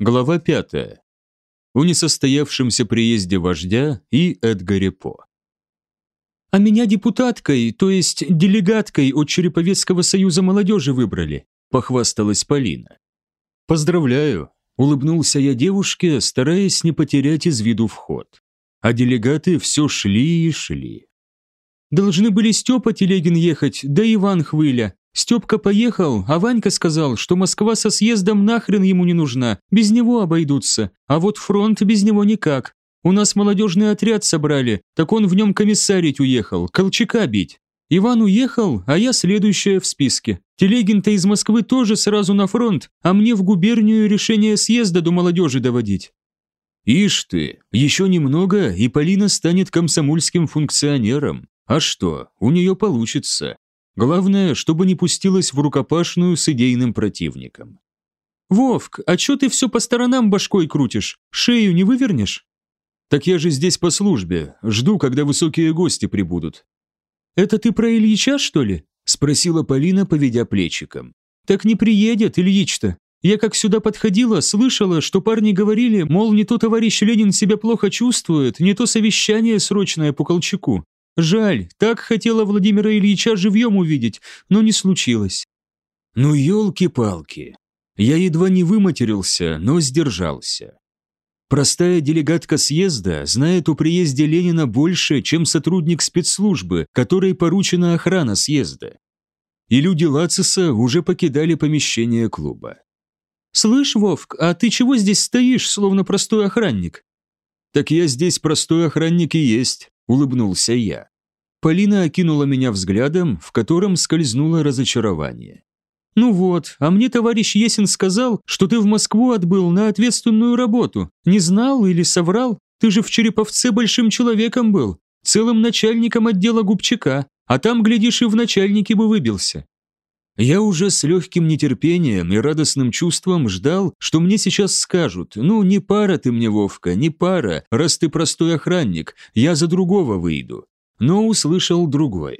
Глава 5. О несостоявшемся приезде вождя и Эдгаре По. «А меня депутаткой, то есть делегаткой от Череповецкого союза молодежи выбрали», – похвасталась Полина. «Поздравляю», – улыбнулся я девушке, стараясь не потерять из виду вход. А делегаты все шли и шли. «Должны были Степа Телегин ехать, да Иван Хвыля. Степка поехал, а Ванька сказал, что Москва со съездом нахрен ему не нужна, без него обойдутся, а вот фронт без него никак. У нас молодежный отряд собрали, так он в нем комиссарить уехал, Колчака бить. Иван уехал, а я следующая в списке. Телегин-то из Москвы тоже сразу на фронт, а мне в губернию решение съезда до молодежи доводить. Ишь ты, еще немного, и Полина станет комсомольским функционером. А что, у нее получится. Главное, чтобы не пустилась в рукопашную с идейным противником. «Вовк, а чё ты все по сторонам башкой крутишь? Шею не вывернешь?» «Так я же здесь по службе, жду, когда высокие гости прибудут». «Это ты про Ильича, что ли?» – спросила Полина, поведя плечиком. «Так не приедет Ильич-то. Я как сюда подходила, слышала, что парни говорили, мол, не то товарищ Ленин себя плохо чувствует, не то совещание срочное по Колчаку. Жаль, так хотела Владимира Ильича живьем увидеть, но не случилось». «Ну, елки-палки. Я едва не выматерился, но сдержался. Простая делегатка съезда знает о приезде Ленина больше, чем сотрудник спецслужбы, которой поручена охрана съезда. И люди Лациса уже покидали помещение клуба. «Слышь, Вовк, а ты чего здесь стоишь, словно простой охранник?» «Так я здесь простой охранник и есть», – улыбнулся я. Полина окинула меня взглядом, в котором скользнуло разочарование. «Ну вот, а мне товарищ Есин сказал, что ты в Москву отбыл на ответственную работу. Не знал или соврал? Ты же в Череповце большим человеком был, целым начальником отдела губчака, а там, глядишь, и в начальнике бы выбился». Я уже с легким нетерпением и радостным чувством ждал, что мне сейчас скажут, ну, не пара ты мне, Вовка, не пара, раз ты простой охранник, я за другого выйду. Но услышал другое.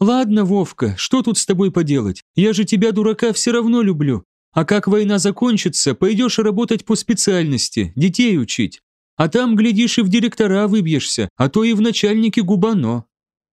«Ладно, Вовка, что тут с тобой поделать? Я же тебя, дурака, все равно люблю. А как война закончится, пойдешь работать по специальности, детей учить. А там, глядишь, и в директора выбьешься, а то и в начальнике губано».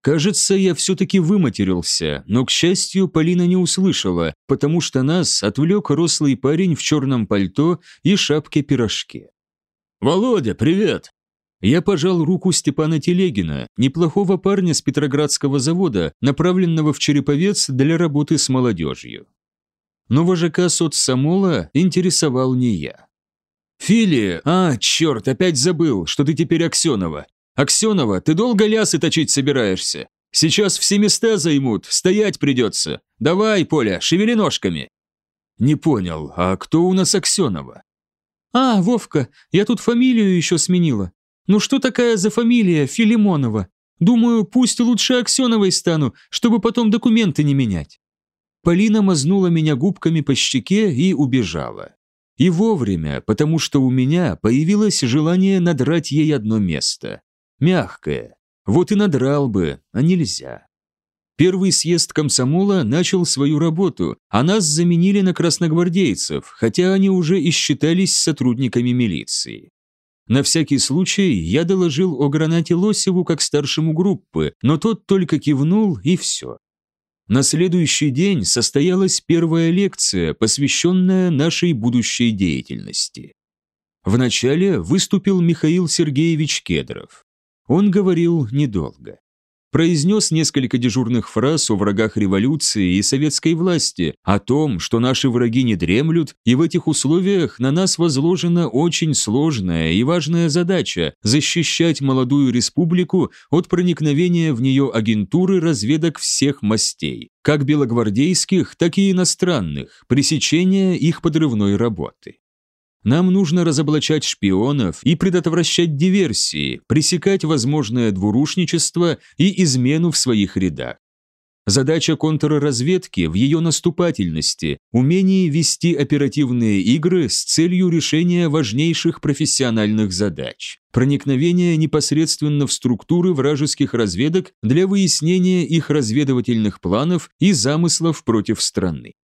Кажется, я все-таки выматерился, но, к счастью, Полина не услышала, потому что нас отвлек рослый парень в черном пальто и шапке-пирожке. «Володя, привет!» Я пожал руку Степана Телегина, неплохого парня с Петроградского завода, направленного в Череповец для работы с молодежью. Но вожака соцсамола интересовал не я. «Фили, а, черт, опять забыл, что ты теперь Аксенова. Аксенова, ты долго лясы точить собираешься? Сейчас все места займут, стоять придется. Давай, Поля, шевели ножками». «Не понял, а кто у нас Аксенова?» «А, Вовка, я тут фамилию еще сменила. Ну что такая за фамилия Филимонова? Думаю, пусть лучше Аксеновой стану, чтобы потом документы не менять». Полина мазнула меня губками по щеке и убежала. И вовремя, потому что у меня появилось желание надрать ей одно место. Мягкое. Вот и надрал бы, а нельзя. Первый съезд комсомола начал свою работу, а нас заменили на красногвардейцев, хотя они уже и считались сотрудниками милиции. На всякий случай я доложил о гранате Лосеву как старшему группы, но тот только кивнул и все. На следующий день состоялась первая лекция, посвященная нашей будущей деятельности. Вначале выступил Михаил Сергеевич Кедров. Он говорил недолго произнес несколько дежурных фраз о врагах революции и советской власти, о том, что наши враги не дремлют, и в этих условиях на нас возложена очень сложная и важная задача – защищать молодую республику от проникновения в нее агентуры разведок всех мастей, как белогвардейских, так и иностранных, пресечения их подрывной работы. Нам нужно разоблачать шпионов и предотвращать диверсии, пресекать возможное двурушничество и измену в своих рядах. Задача контрразведки в ее наступательности, умении вести оперативные игры с целью решения важнейших профессиональных задач, проникновения непосредственно в структуры вражеских разведок для выяснения их разведывательных планов и замыслов против страны.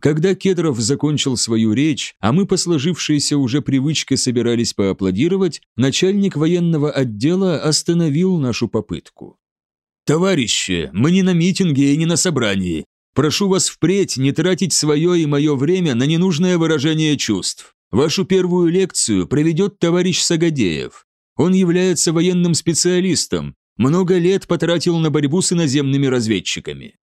Когда Кедров закончил свою речь, а мы по сложившейся уже привычке собирались поаплодировать, начальник военного отдела остановил нашу попытку. «Товарищи, мы не на митинге и не на собрании. Прошу вас впредь не тратить свое и мое время на ненужное выражение чувств. Вашу первую лекцию проведет товарищ Сагадеев. Он является военным специалистом, много лет потратил на борьбу с иноземными разведчиками.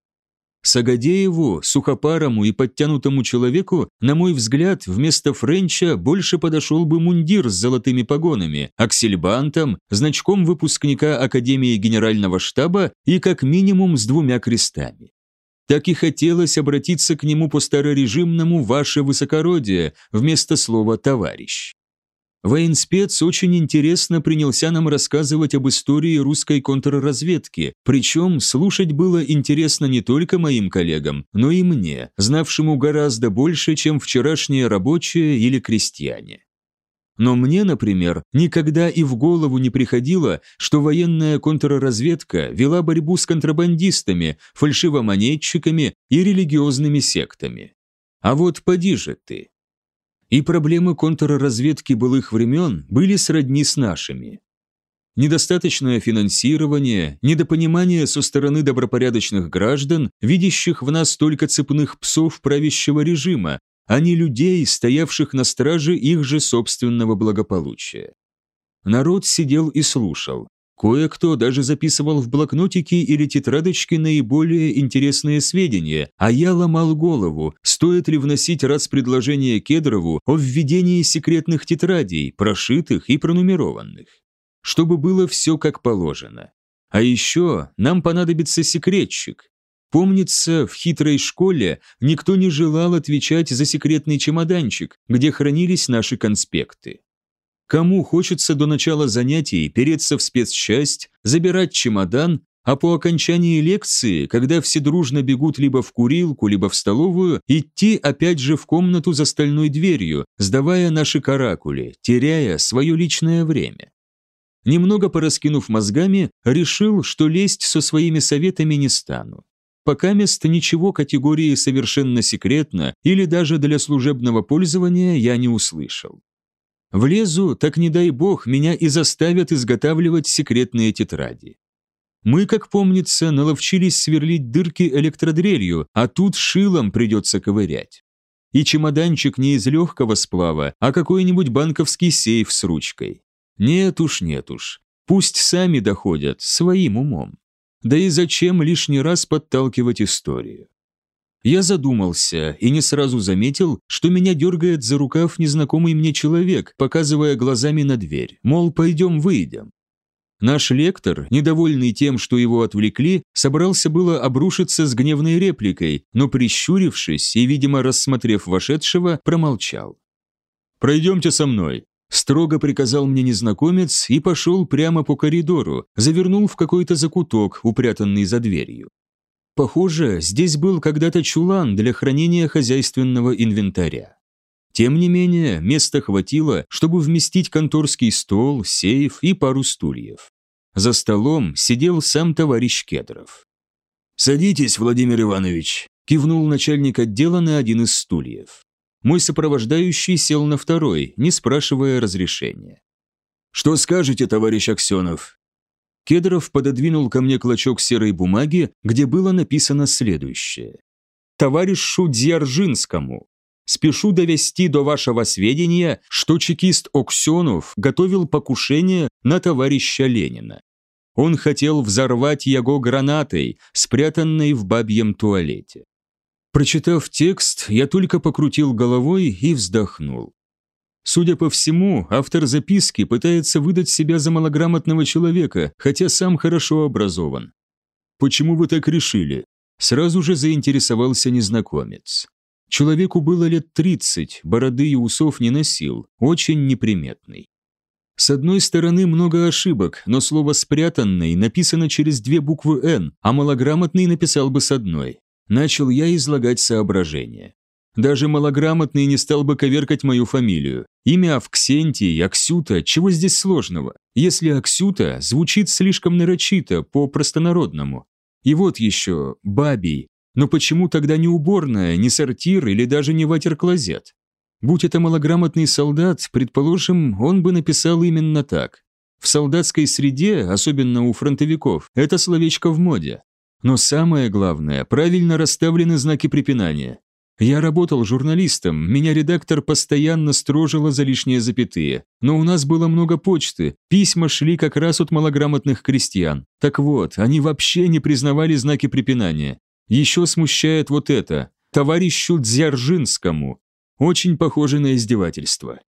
Сагадееву, сухопарому и подтянутому человеку, на мой взгляд, вместо Френча больше подошел бы мундир с золотыми погонами, аксельбантом, значком выпускника Академии Генерального штаба и как минимум с двумя крестами. Так и хотелось обратиться к нему по старорежимному «Ваше высокородие» вместо слова «товарищ». Военспец очень интересно принялся нам рассказывать об истории русской контрразведки, причем слушать было интересно не только моим коллегам, но и мне, знавшему гораздо больше, чем вчерашние рабочие или крестьяне. Но мне, например, никогда и в голову не приходило, что военная контрразведка вела борьбу с контрабандистами, фальшивомонетчиками и религиозными сектами. А вот поди же ты и проблемы контрразведки былых времен были сродни с нашими. Недостаточное финансирование, недопонимание со стороны добропорядочных граждан, видящих в нас только цепных псов правящего режима, а не людей, стоявших на страже их же собственного благополучия. Народ сидел и слушал, Кое-кто даже записывал в блокнотики или тетрадочки наиболее интересные сведения, а я ломал голову, стоит ли вносить раз предложение Кедрову о введении секретных тетрадей, прошитых и пронумерованных. Чтобы было все как положено. А еще нам понадобится секретчик. Помнится, в хитрой школе никто не желал отвечать за секретный чемоданчик, где хранились наши конспекты. Кому хочется до начала занятий переться в спецчасть, забирать чемодан, а по окончании лекции, когда все дружно бегут либо в курилку, либо в столовую, идти опять же в комнату за стальной дверью, сдавая наши каракули, теряя свое личное время. Немного пораскинув мозгами, решил, что лезть со своими советами не стану. Пока мест ничего категории совершенно секретно или даже для служебного пользования я не услышал. Влезу, так не дай бог, меня и заставят изготавливать секретные тетради. Мы, как помнится, наловчились сверлить дырки электродрелью, а тут шилом придется ковырять. И чемоданчик не из легкого сплава, а какой-нибудь банковский сейф с ручкой. Нет уж, нет уж. Пусть сами доходят, своим умом. Да и зачем лишний раз подталкивать историю? Я задумался и не сразу заметил, что меня дергает за рукав незнакомый мне человек, показывая глазами на дверь, мол, пойдем выйдем. Наш лектор, недовольный тем, что его отвлекли, собрался было обрушиться с гневной репликой, но прищурившись и, видимо, рассмотрев вошедшего, промолчал. «Пройдемте со мной», – строго приказал мне незнакомец и пошел прямо по коридору, завернул в какой-то закуток, упрятанный за дверью. Похоже, здесь был когда-то чулан для хранения хозяйственного инвентаря. Тем не менее, места хватило, чтобы вместить конторский стол, сейф и пару стульев. За столом сидел сам товарищ Кедров. «Садитесь, Владимир Иванович», – кивнул начальник отдела на один из стульев. Мой сопровождающий сел на второй, не спрашивая разрешения. «Что скажете, товарищ Аксенов?» Кедров пододвинул ко мне клочок серой бумаги, где было написано следующее. «Товарищу Дзержинскому, спешу довести до вашего сведения, что чекист Оксенов готовил покушение на товарища Ленина. Он хотел взорвать его гранатой, спрятанной в бабьем туалете. Прочитав текст, я только покрутил головой и вздохнул. Судя по всему, автор записки пытается выдать себя за малограмотного человека, хотя сам хорошо образован. «Почему вы так решили?» Сразу же заинтересовался незнакомец. Человеку было лет 30, бороды и усов не носил, очень неприметный. С одной стороны много ошибок, но слово «спрятанный» написано через две буквы «Н», а малограмотный написал бы с одной. Начал я излагать соображения. Даже малограмотный не стал бы коверкать мою фамилию. Имя Авксентий, Аксюта, чего здесь сложного? Если Аксюта звучит слишком нарочито, по-простонародному. И вот еще Бабий. Но почему тогда не уборная, не сортир или даже не ватер-клозет? Будь это малограмотный солдат, предположим, он бы написал именно так. В солдатской среде, особенно у фронтовиков, это словечко в моде. Но самое главное, правильно расставлены знаки препинания. Я работал журналистом, меня редактор постоянно строжила за лишние запятые, но у нас было много почты, письма шли как раз от малограмотных крестьян. Так вот, они вообще не признавали знаки препинания. Еще смущает вот это, товарищу Дзяржинскому. Очень похоже на издевательство.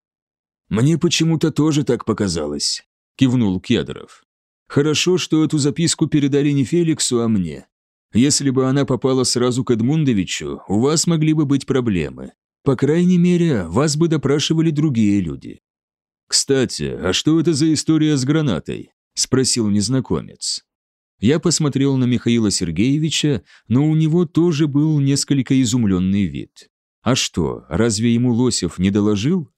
«Мне почему-то тоже так показалось», – кивнул Кедров. «Хорошо, что эту записку передали не Феликсу, а мне. Если бы она попала сразу к Эдмундовичу, у вас могли бы быть проблемы. По крайней мере, вас бы допрашивали другие люди. «Кстати, а что это за история с гранатой?» – спросил незнакомец. Я посмотрел на Михаила Сергеевича, но у него тоже был несколько изумленный вид. А что, разве ему Лосев не доложил?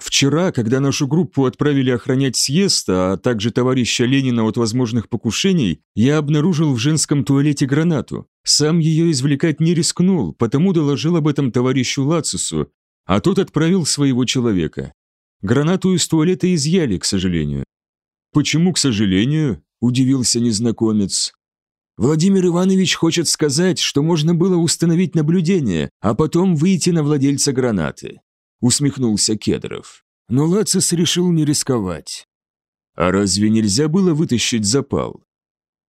Вчера, когда нашу группу отправили охранять съезд, а также товарища Ленина от возможных покушений, я обнаружил в женском туалете гранату. Сам ее извлекать не рискнул, потому доложил об этом товарищу Лацису, а тот отправил своего человека. Гранату из туалета изъяли, к сожалению. «Почему, к сожалению?» – удивился незнакомец. Владимир Иванович хочет сказать, что можно было установить наблюдение, а потом выйти на владельца гранаты усмехнулся Кедров. Но Лацис решил не рисковать. А разве нельзя было вытащить запал?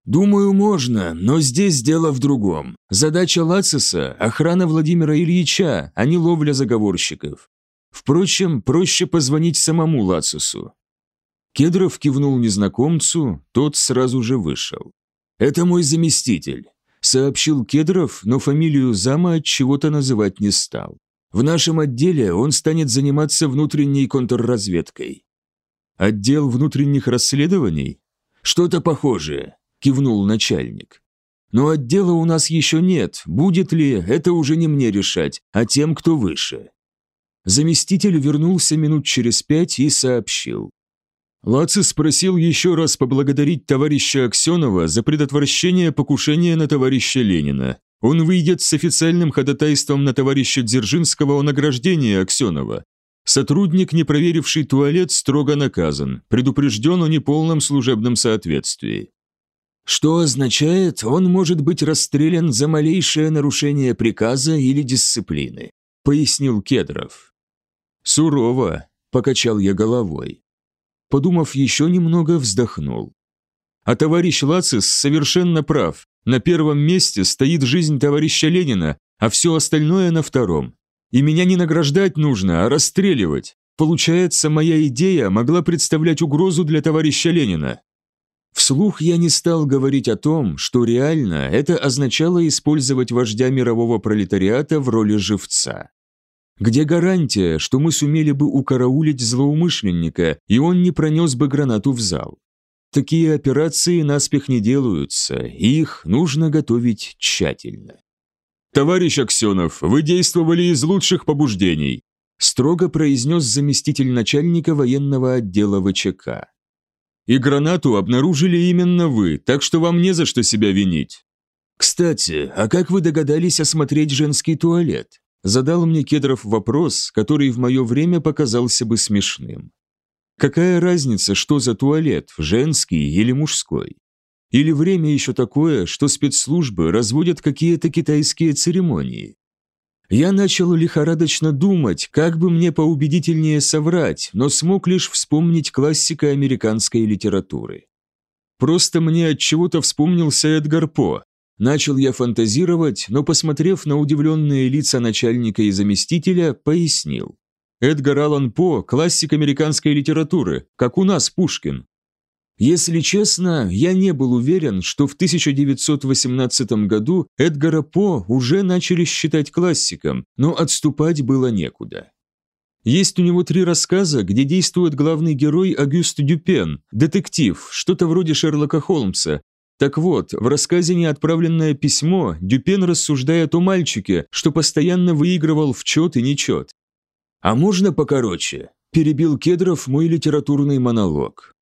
Думаю, можно, но здесь дело в другом. Задача Лациса – охрана Владимира Ильича, а не ловля заговорщиков. Впрочем, проще позвонить самому Лацису. Кедров кивнул незнакомцу, тот сразу же вышел. «Это мой заместитель», – сообщил Кедров, но фамилию зама от чего-то называть не стал. В нашем отделе он станет заниматься внутренней контрразведкой. Отдел внутренних расследований? Что-то похожее, кивнул начальник. Но отдела у нас еще нет, будет ли, это уже не мне решать, а тем, кто выше. Заместитель вернулся минут через пять и сообщил. Лацис спросил еще раз поблагодарить товарища Аксенова за предотвращение покушения на товарища Ленина. Он выйдет с официальным ходатайством на товарища Дзержинского о награждении Аксенова. Сотрудник, не проверивший туалет, строго наказан, предупрежден о неполном служебном соответствии. Что означает, он может быть расстрелян за малейшее нарушение приказа или дисциплины, пояснил Кедров. Сурово, покачал я головой. Подумав еще немного, вздохнул. А товарищ Лацис совершенно прав. На первом месте стоит жизнь товарища Ленина, а все остальное на втором. И меня не награждать нужно, а расстреливать. Получается, моя идея могла представлять угрозу для товарища Ленина. Вслух я не стал говорить о том, что реально это означало использовать вождя мирового пролетариата в роли живца. Где гарантия, что мы сумели бы укараулить злоумышленника, и он не пронес бы гранату в зал? Такие операции наспех не делаются, их нужно готовить тщательно. «Товарищ Аксенов, вы действовали из лучших побуждений», строго произнес заместитель начальника военного отдела ВЧК. «И гранату обнаружили именно вы, так что вам не за что себя винить». «Кстати, а как вы догадались осмотреть женский туалет?» Задал мне Кедров вопрос, который в мое время показался бы смешным. Какая разница, что за туалет, женский или мужской? Или время еще такое, что спецслужбы разводят какие-то китайские церемонии? Я начал лихорадочно думать, как бы мне поубедительнее соврать, но смог лишь вспомнить классика американской литературы. Просто мне от чего-то вспомнился Эдгар По. Начал я фантазировать, но, посмотрев на удивленные лица начальника и заместителя, пояснил. Эдгар Аллан По – классик американской литературы, как у нас Пушкин. Если честно, я не был уверен, что в 1918 году Эдгара По уже начали считать классиком, но отступать было некуда. Есть у него три рассказа, где действует главный герой Агюст Дюпен, детектив, что-то вроде Шерлока Холмса. Так вот, в рассказе «Неотправленное письмо» Дюпен рассуждает о мальчике, что постоянно выигрывал в чет и нечет. «А можно покороче?» – перебил Кедров мой литературный монолог.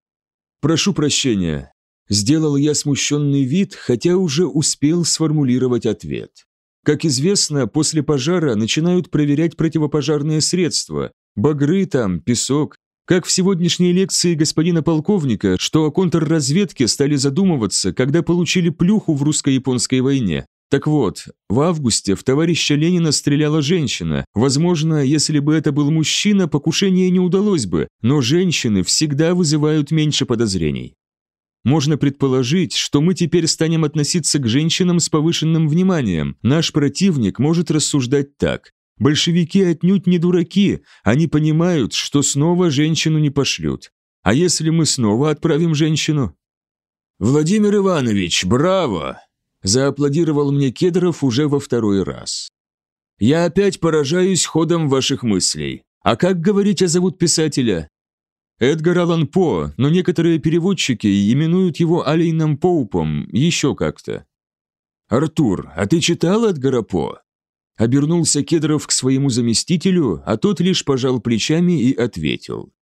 «Прошу прощения». Сделал я смущенный вид, хотя уже успел сформулировать ответ. Как известно, после пожара начинают проверять противопожарные средства. Багры там, песок. Как в сегодняшней лекции господина полковника, что о контрразведке стали задумываться, когда получили плюху в русско-японской войне. Так вот, в августе в товарища Ленина стреляла женщина. Возможно, если бы это был мужчина, покушение не удалось бы, но женщины всегда вызывают меньше подозрений. Можно предположить, что мы теперь станем относиться к женщинам с повышенным вниманием. Наш противник может рассуждать так. Большевики отнюдь не дураки, они понимают, что снова женщину не пошлют. А если мы снова отправим женщину? «Владимир Иванович, браво!» Зааплодировал мне Кедров уже во второй раз. «Я опять поражаюсь ходом ваших мыслей. А как, говорите, зовут писателя?» «Эдгар Аллан По, но некоторые переводчики именуют его Алейном Поупом, еще как-то». «Артур, а ты читал Эдгара По?» Обернулся Кедров к своему заместителю, а тот лишь пожал плечами и ответил.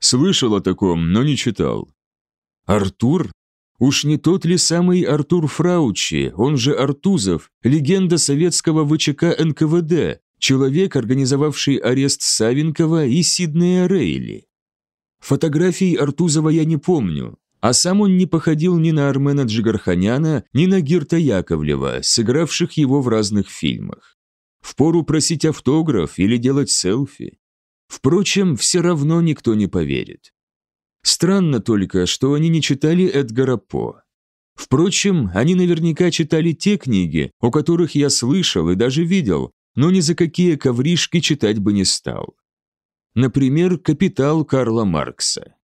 «Слышал о таком, но не читал». «Артур? Уж не тот ли самый Артур Фраучи, он же Артузов, легенда советского ВЧК НКВД, человек, организовавший арест Савенкова и Сиднея Рейли? Фотографий Артузова я не помню, а сам он не походил ни на Армена Джигарханяна, ни на Гирта Яковлева, сыгравших его в разных фильмах. Впору просить автограф или делать селфи. Впрочем, все равно никто не поверит. Странно только, что они не читали Эдгара По. Впрочем, они наверняка читали те книги, о которых я слышал и даже видел, но ни за какие ковришки читать бы не стал. Например, «Капитал» Карла Маркса.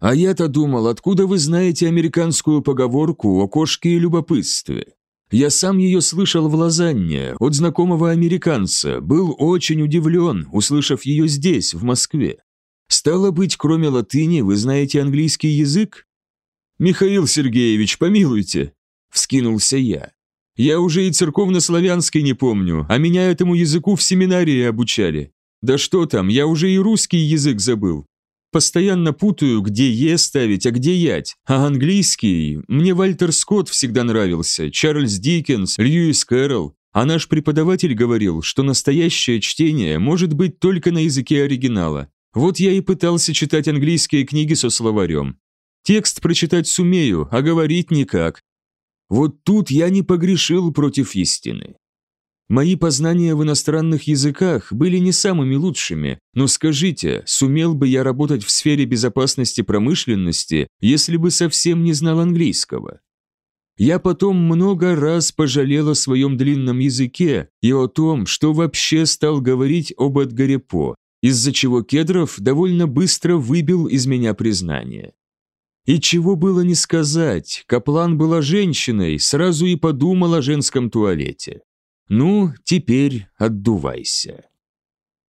А я-то думал, откуда вы знаете американскую поговорку о кошке и любопытстве? Я сам ее слышал в Лозанне от знакомого американца, был очень удивлен, услышав ее здесь, в Москве. Стало быть, кроме латыни, вы знаете английский язык? Михаил Сергеевич, помилуйте, вскинулся я. Я уже и церковно-славянский не помню, а меня этому языку в семинарии обучали. Да что там, я уже и русский язык забыл. Постоянно путаю, где «е» ставить, а где «ять». А английский... Мне Вальтер Скотт всегда нравился, Чарльз Диккенс, Льюис Кэрролл. А наш преподаватель говорил, что настоящее чтение может быть только на языке оригинала. Вот я и пытался читать английские книги со словарем. Текст прочитать сумею, а говорить никак. Вот тут я не погрешил против истины. Мои познания в иностранных языках были не самыми лучшими, но скажите, сумел бы я работать в сфере безопасности промышленности, если бы совсем не знал английского? Я потом много раз пожалел о своем длинном языке и о том, что вообще стал говорить об Эдгаре По, из-за чего Кедров довольно быстро выбил из меня признание. И чего было не сказать, Каплан была женщиной, сразу и подумал о женском туалете. Ну, теперь отдувайся.